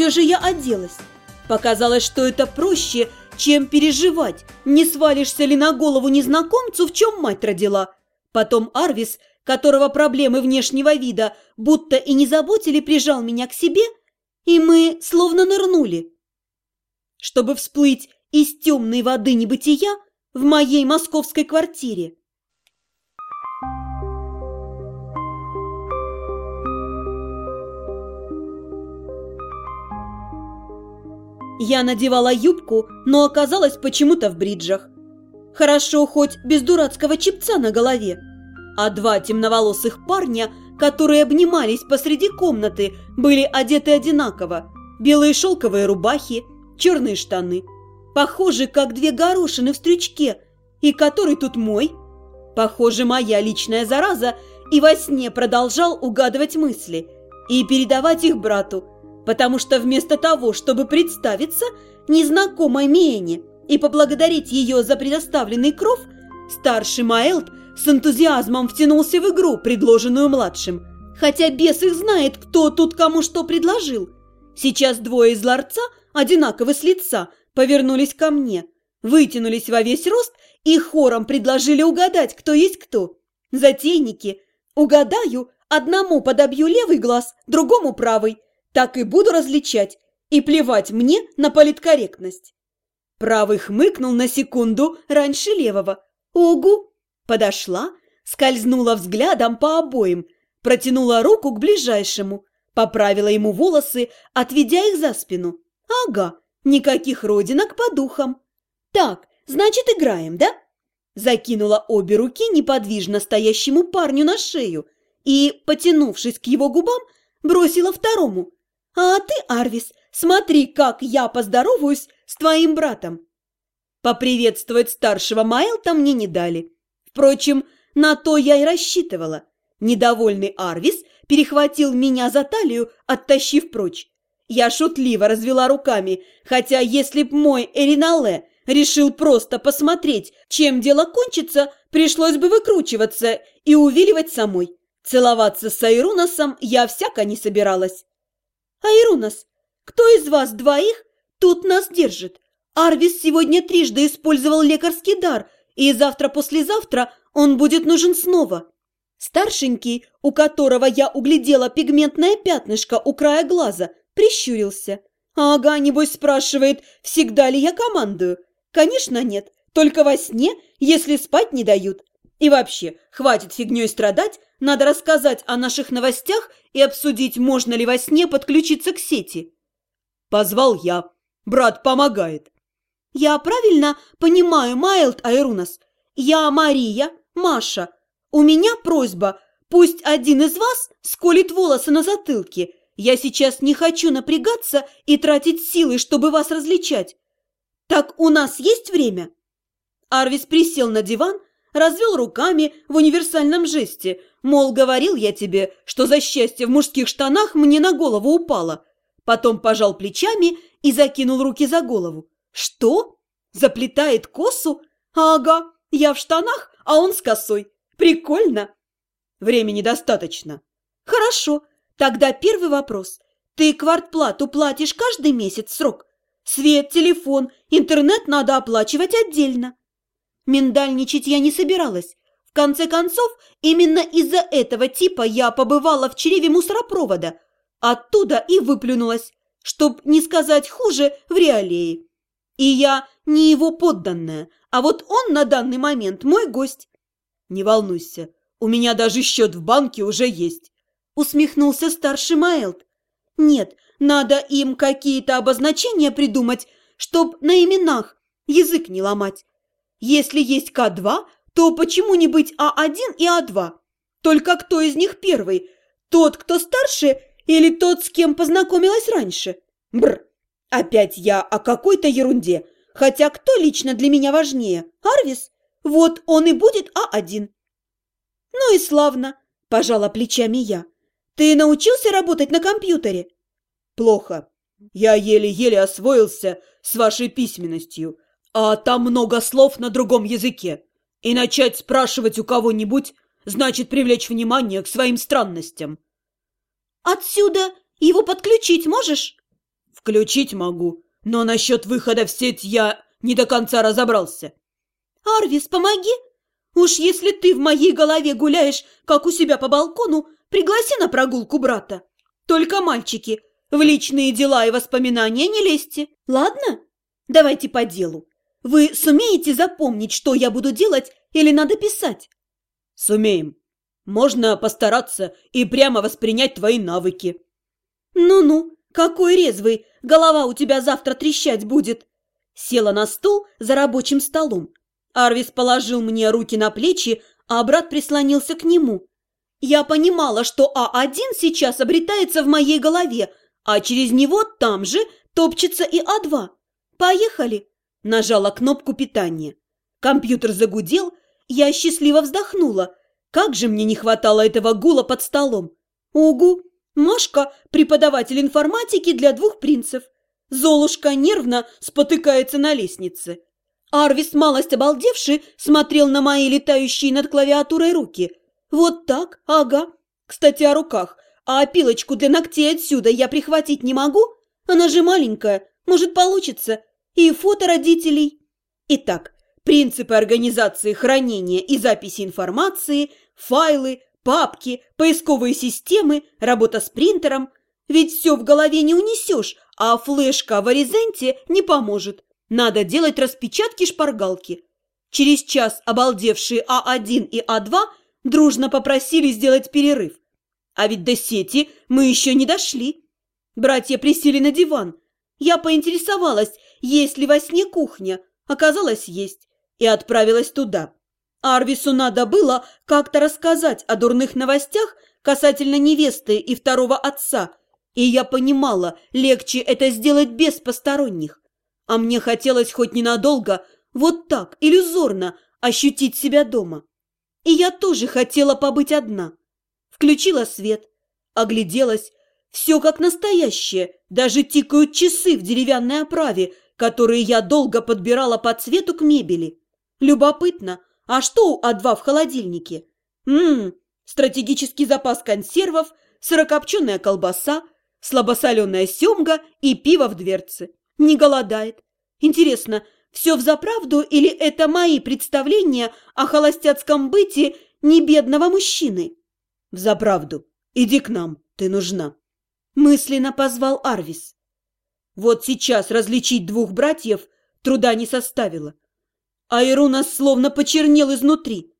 все же я оделась. Показалось, что это проще, чем переживать, не свалишься ли на голову незнакомцу, в чем мать родила. Потом Арвис, которого проблемы внешнего вида будто и не заботили, прижал меня к себе, и мы словно нырнули. Чтобы всплыть из темной воды небытия в моей московской квартире. Я надевала юбку, но оказалась почему-то в бриджах. Хорошо хоть без дурацкого чипца на голове. А два темноволосых парня, которые обнимались посреди комнаты, были одеты одинаково. Белые шелковые рубахи, черные штаны. Похожи, как две горошины в стрючке. И который тут мой? Похоже, моя личная зараза и во сне продолжал угадывать мысли и передавать их брату, потому что вместо того, чтобы представиться незнакомой Миене и поблагодарить ее за предоставленный кров, старший Маэлт с энтузиазмом втянулся в игру, предложенную младшим. Хотя бес их знает, кто тут кому что предложил. Сейчас двое из ларца, одинаково с лица, повернулись ко мне, вытянулись во весь рост и хором предложили угадать, кто есть кто. Затейники. Угадаю, одному подобью левый глаз, другому правый – так и буду различать и плевать мне на политкорректность. Правый хмыкнул на секунду раньше левого. Огу! Подошла, скользнула взглядом по обоим, протянула руку к ближайшему, поправила ему волосы, отведя их за спину. Ага, никаких родинок по духам. Так, значит, играем, да? Закинула обе руки неподвижно стоящему парню на шею и, потянувшись к его губам, бросила второму. А ты, Арвис, смотри, как я поздороваюсь с твоим братом. Поприветствовать старшего Майлта мне не дали. Впрочем, на то я и рассчитывала. Недовольный Арвис перехватил меня за талию, оттащив прочь. Я шутливо развела руками, хотя если б мой Эринале решил просто посмотреть, чем дело кончится, пришлось бы выкручиваться и увиливать самой. Целоваться с Айруносом я всяко не собиралась. «Айрунас, кто из вас двоих тут нас держит? Арвис сегодня трижды использовал лекарский дар, и завтра-послезавтра он будет нужен снова». Старшенький, у которого я углядела пигментное пятнышко у края глаза, прищурился. «Ага, небось спрашивает, всегда ли я командую?» «Конечно нет, только во сне, если спать не дают. И вообще, хватит фигней страдать, надо рассказать о наших новостях и обсудить, можно ли во сне подключиться к сети. Позвал я. Брат помогает. Я правильно понимаю, Майлд Айрунас? Я Мария, Маша. У меня просьба, пусть один из вас сколит волосы на затылке. Я сейчас не хочу напрягаться и тратить силы, чтобы вас различать. Так у нас есть время? Арвис присел на диван, развел руками в универсальном жесте, мол, говорил я тебе, что за счастье в мужских штанах мне на голову упало. Потом пожал плечами и закинул руки за голову. Что? Заплетает косу? Ага, я в штанах, а он с косой. Прикольно. Времени достаточно. Хорошо, тогда первый вопрос. Ты квартплату платишь каждый месяц срок? Свет, телефон, интернет надо оплачивать отдельно. Миндальничать я не собиралась. В конце концов, именно из-за этого типа я побывала в чреве мусоропровода. Оттуда и выплюнулась, чтоб не сказать хуже, в реалии. И я не его подданная, а вот он на данный момент мой гость. Не волнуйся, у меня даже счет в банке уже есть. Усмехнулся старший Майлд. Нет, надо им какие-то обозначения придумать, чтоб на именах язык не ломать. Если есть К2, то почему не быть А1 и А2? Только кто из них первый? Тот, кто старше, или тот, с кем познакомилась раньше? Бр. Опять я о какой-то ерунде. Хотя кто лично для меня важнее? Арвис? Вот он и будет А1. Ну и славно, пожала плечами я. Ты научился работать на компьютере? Плохо. Я еле-еле освоился с вашей письменностью. А там много слов на другом языке. И начать спрашивать у кого-нибудь значит привлечь внимание к своим странностям. Отсюда его подключить можешь? Включить могу, но насчет выхода в сеть я не до конца разобрался. Арвис, помоги! Уж если ты в моей голове гуляешь, как у себя по балкону, пригласи на прогулку брата. Только, мальчики, в личные дела и воспоминания не лезьте, ладно? Давайте по делу. Вы сумеете запомнить, что я буду делать или надо писать? Сумеем. Можно постараться и прямо воспринять твои навыки. Ну-ну, какой резвый, голова у тебя завтра трещать будет. Села на стул за рабочим столом. Арвис положил мне руки на плечи, а брат прислонился к нему. Я понимала, что А1 сейчас обретается в моей голове, а через него там же топчется и А2. Поехали. Нажала кнопку питания. Компьютер загудел, я счастливо вздохнула. Как же мне не хватало этого гула под столом. Угу, Машка – преподаватель информатики для двух принцев. Золушка нервно спотыкается на лестнице. Арвис, малость обалдевший, смотрел на мои летающие над клавиатурой руки. Вот так, ага. Кстати, о руках. А опилочку для ногтей отсюда я прихватить не могу? Она же маленькая, может получится. И фото родителей. Итак, принципы организации хранения и записи информации, файлы, папки, поисковые системы, работа с принтером. Ведь все в голове не унесешь, а флешка в оризенте не поможет. Надо делать распечатки-шпаргалки. Через час обалдевшие А1 и А2 дружно попросили сделать перерыв. А ведь до сети мы еще не дошли. Братья присели на диван. Я поинтересовалась, есть ли во сне кухня. Оказалось, есть. И отправилась туда. Арвису надо было как-то рассказать о дурных новостях касательно невесты и второго отца. И я понимала, легче это сделать без посторонних. А мне хотелось хоть ненадолго, вот так, иллюзорно, ощутить себя дома. И я тоже хотела побыть одна. Включила свет, огляделась. Все как настоящее, даже тикают часы в деревянной оправе, которые я долго подбирала по цвету к мебели. Любопытно, а что у А2 в холодильнике? Ммм, стратегический запас консервов, сырокопченая колбаса, слабосоленая семга и пиво в дверце. Не голодает. Интересно, все взаправду или это мои представления о холостяцком быте небедного мужчины? Взаправду. Иди к нам, ты нужна. Мысленно позвал Арвис. Вот сейчас различить двух братьев труда не составило. А Ирунас словно почернел изнутри,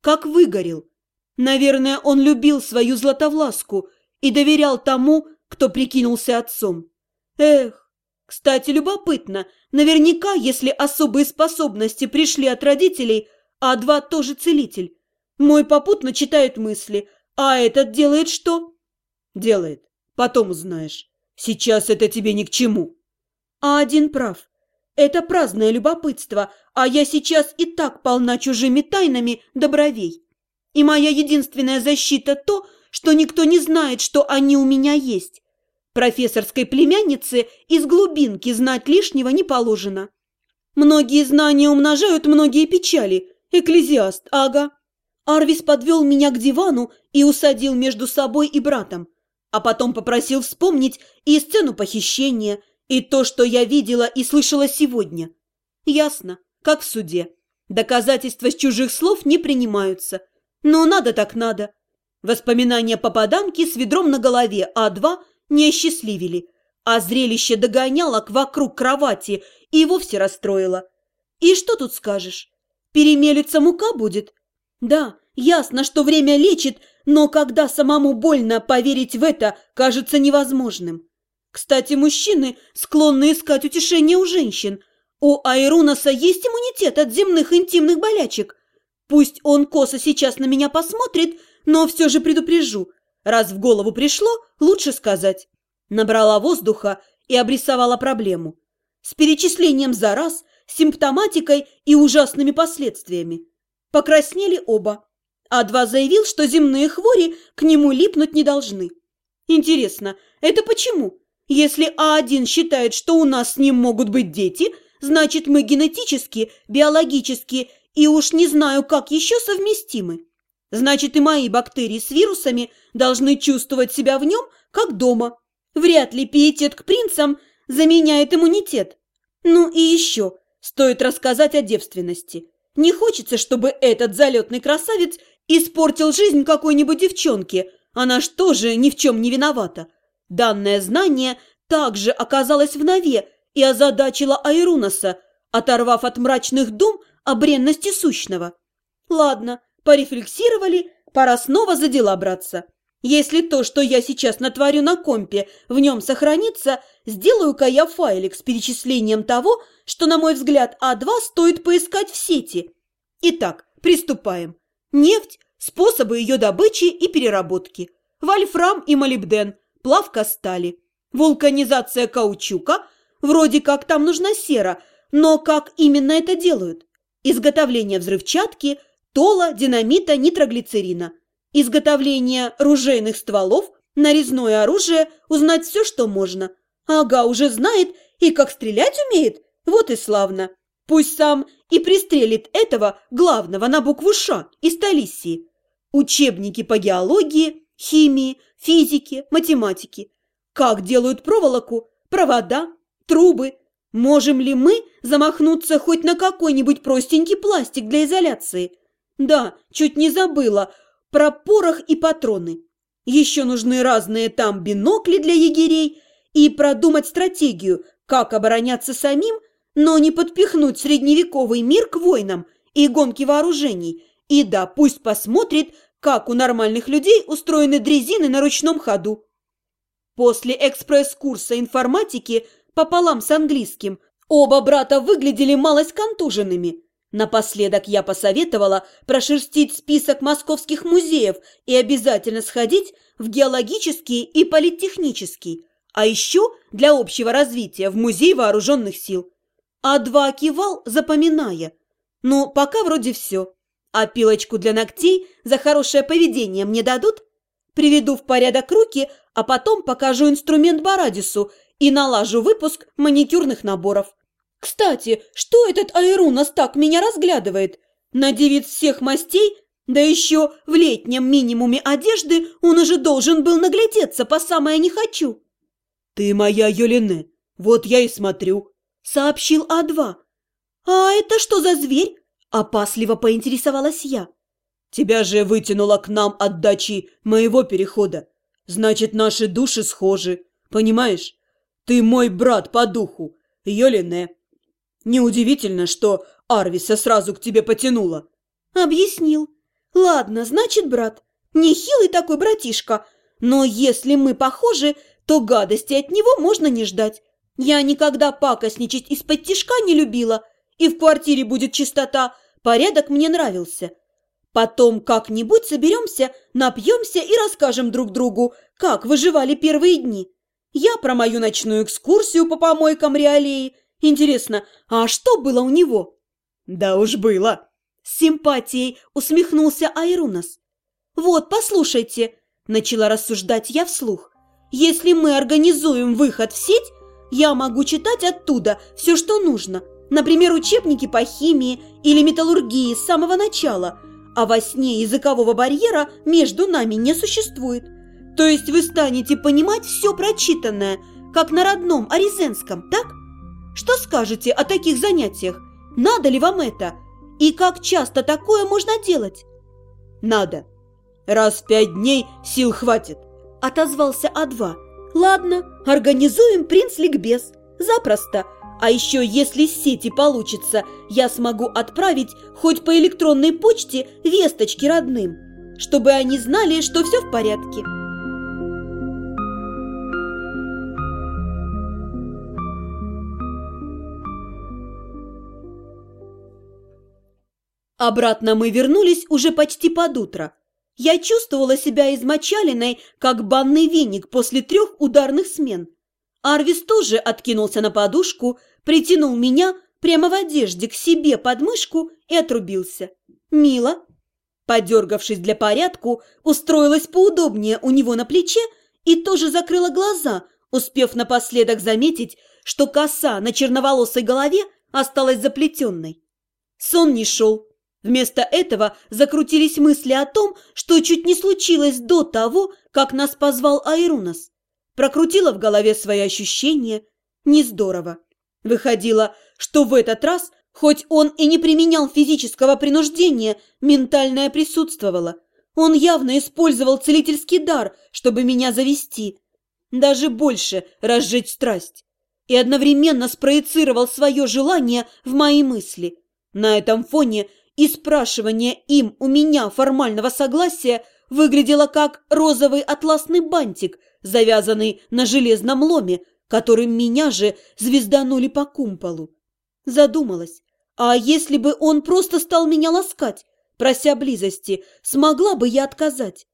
как выгорел. Наверное, он любил свою Златовласку и доверял тому, кто прикинулся отцом. Эх, кстати, любопытно, наверняка, если особые способности пришли от родителей, а два тоже целитель. Мой попутно читает мысли, а этот делает что? Делает. Потом узнаешь. Сейчас это тебе ни к чему. А один прав. Это праздное любопытство, а я сейчас и так полна чужими тайнами до бровей. И моя единственная защита то, что никто не знает, что они у меня есть. Профессорской племяннице из глубинки знать лишнего не положено. Многие знания умножают многие печали. Экклезиаст, ага. Арвис подвел меня к дивану и усадил между собой и братом, а потом попросил вспомнить и сцену похищения, и то, что я видела и слышала сегодня. Ясно, как в суде. Доказательства с чужих слов не принимаются. Но надо так надо. Воспоминания попаданки с ведром на голове А2 не осчастливили, а зрелище догоняло вокруг кровати и вовсе расстроило. И что тут скажешь? Перемелится мука будет? Да, ясно, что время лечит, но когда самому больно поверить в это, кажется невозможным. Кстати, мужчины склонны искать утешение у женщин. У Айрунаса есть иммунитет от земных интимных болячек. Пусть он косо сейчас на меня посмотрит, но все же предупрежу. Раз в голову пришло, лучше сказать. Набрала воздуха и обрисовала проблему. С перечислением за раз, симптоматикой и ужасными последствиями. Покраснели оба. А два заявил, что земные хвори к нему липнуть не должны. Интересно, это почему? Если А1 считает, что у нас с ним могут быть дети, значит мы генетически, биологически и уж не знаю, как еще совместимы. Значит, и мои бактерии с вирусами должны чувствовать себя в нем, как дома. Вряд ли пиетет к принцам заменяет иммунитет. Ну и еще, стоит рассказать о девственности. Не хочется, чтобы этот залетный красавец испортил жизнь какой-нибудь девчонке. Она что же ни в чем не виновата? Данное знание также оказалось в нове и озадачило Айрунаса, оторвав от мрачных дум о бренности сущного. Ладно, порефлексировали, пора снова за дела браться. Если то, что я сейчас натворю на компе, в нем сохранится, сделаю-ка я файлик с перечислением того, что, на мой взгляд, А2 стоит поискать в сети. Итак, приступаем. Нефть, способы ее добычи и переработки. Вольфрам и молибден, плавка стали. Вулканизация каучука, вроде как там нужна сера, но как именно это делают? Изготовление взрывчатки, тола, динамита, нитроглицерина – изготовление ружейных стволов, нарезное оружие, узнать все, что можно. Ага, уже знает и как стрелять умеет, вот и славно. Пусть сам и пристрелит этого главного на букву «Ш» из Талиссии. Учебники по геологии, химии, физике, математике. Как делают проволоку, провода, трубы. Можем ли мы замахнуться хоть на какой-нибудь простенький пластик для изоляции? Да, чуть не забыла – про порох и патроны. Еще нужны разные там бинокли для егерей и продумать стратегию, как обороняться самим, но не подпихнуть средневековый мир к войнам и гонке вооружений. И да, пусть посмотрит, как у нормальных людей устроены дрезины на ручном ходу. После экспресс-курса информатики пополам с английским оба брата выглядели малость контуженными – Напоследок я посоветовала прошерстить список московских музеев и обязательно сходить в геологический и политтехнический, а еще для общего развития в Музей вооруженных сил. А два кивал, запоминая. Ну, пока вроде все. А пилочку для ногтей за хорошее поведение мне дадут? Приведу в порядок руки, а потом покажу инструмент Барадису и налажу выпуск маникюрных наборов. Кстати, что этот Айрунас так меня разглядывает? На девиц всех мастей, да еще в летнем минимуме одежды он уже должен был наглядеться по самое не хочу. «Ты моя Юлине, вот я и смотрю», — сообщил А2. «А это что за зверь?» — опасливо поинтересовалась я. «Тебя же вытянуло к нам от дачи моего перехода. Значит, наши души схожи, понимаешь? Ты мой брат по духу, Йолине, Неудивительно, что Арвиса сразу к тебе потянула. Объяснил. Ладно, значит, брат, нехилый такой братишка, но если мы похожи, то гадости от него можно не ждать. Я никогда пакостничать из-под тишка не любила, и в квартире будет чистота, порядок мне нравился. Потом как-нибудь соберемся, напьемся и расскажем друг другу, как выживали первые дни. Я про мою ночную экскурсию по помойкам Реалеи – Интересно, а что было у него? Да уж было. С симпатией усмехнулся Айрунас. Вот, послушайте, начала рассуждать я вслух. Если мы организуем выход в сеть, я могу читать оттуда все, что нужно. Например, учебники по химии или металлургии с самого начала. А во сне языкового барьера между нами не существует. То есть вы станете понимать все прочитанное, как на родном аризенском, так? Что скажете о таких занятиях? Надо ли вам это? И как часто такое можно делать?» «Надо. Раз в пять дней сил хватит», – отозвался А2. «Ладно, организуем принц-ликбез. Запросто. А еще, если с сети получится, я смогу отправить хоть по электронной почте весточки родным, чтобы они знали, что все в порядке». Обратно мы вернулись уже почти под утро. Я чувствовала себя измочаленной, как банный веник после трех ударных смен. Арвис тоже откинулся на подушку, притянул меня прямо в одежде к себе под мышку и отрубился. Мило. Подергавшись для порядку, устроилась поудобнее у него на плече и тоже закрыла глаза, успев напоследок заметить, что коса на черноволосой голове осталась заплетенной. Сон не шел, Вместо этого закрутились мысли о том, что чуть не случилось до того, как нас позвал Айрунас. Прокрутила в голове свои ощущения. Не здорово. Выходило, что в этот раз, хоть он и не применял физического принуждения, ментальное присутствовало. Он явно использовал целительский дар, чтобы меня завести. Даже больше разжечь страсть. И одновременно спроецировал свое желание в мои мысли. На этом фоне и спрашивание им у меня формального согласия выглядело как розовый атласный бантик, завязанный на железном ломе, которым меня же звезданули по кумполу. Задумалась, а если бы он просто стал меня ласкать, прося близости, смогла бы я отказать?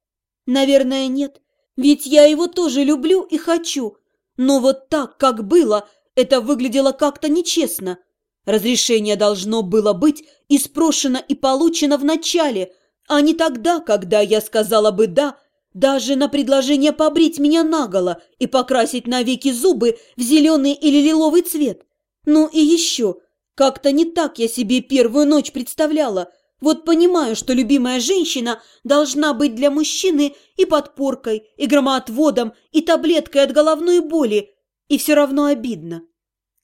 Наверное, нет, ведь я его тоже люблю и хочу. Но вот так, как было, это выглядело как-то нечестно. Разрешение должно было быть и спрошено и получено в начале, а не тогда, когда я сказала бы «да», даже на предложение побрить меня наголо и покрасить навеки зубы в зеленый или лиловый цвет. Ну и еще, как-то не так я себе первую ночь представляла. Вот понимаю, что любимая женщина должна быть для мужчины и подпоркой, и громоотводом, и таблеткой от головной боли, и все равно обидно.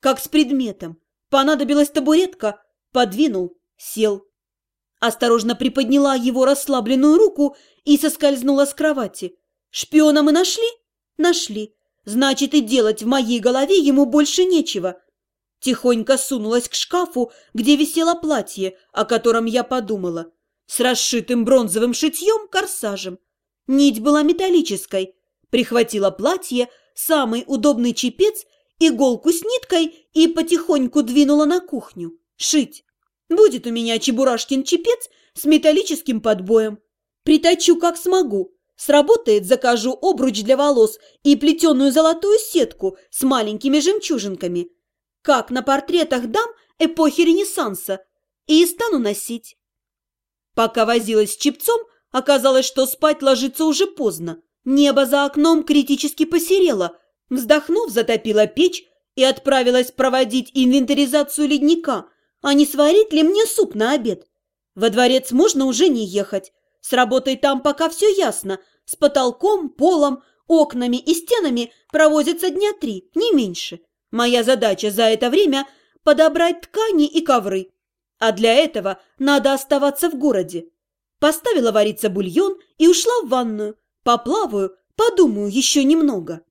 Как с предметом. Понадобилась табуретка, подвинул, сел. Осторожно приподняла его расслабленную руку и соскользнула с кровати. Шпиона мы нашли? Нашли. Значит, и делать в моей голове ему больше нечего. Тихонько сунулась к шкафу, где висело платье, о котором я подумала. С расшитым бронзовым шитьем корсажем. Нить была металлической. Прихватила платье, самый удобный чепец, иголку с ниткой и потихоньку двинула на кухню. Шить. Будет у меня чебурашкин чепец с металлическим подбоем. Приточу как смогу. Сработает, закажу обруч для волос и плетеную золотую сетку с маленькими жемчужинками. Как на портретах дам эпохи Ренессанса. И стану носить. Пока возилась с чепцом, оказалось, что спать ложиться уже поздно. Небо за окном критически посерело. Вздохнув, затопила печь и отправилась проводить инвентаризацию ледника – а не сварить ли мне суп на обед? Во дворец можно уже не ехать. С работой там пока все ясно. С потолком, полом, окнами и стенами провозятся дня три, не меньше. Моя задача за это время – подобрать ткани и ковры. А для этого надо оставаться в городе. Поставила вариться бульон и ушла в ванную. Поплаваю, подумаю еще немного.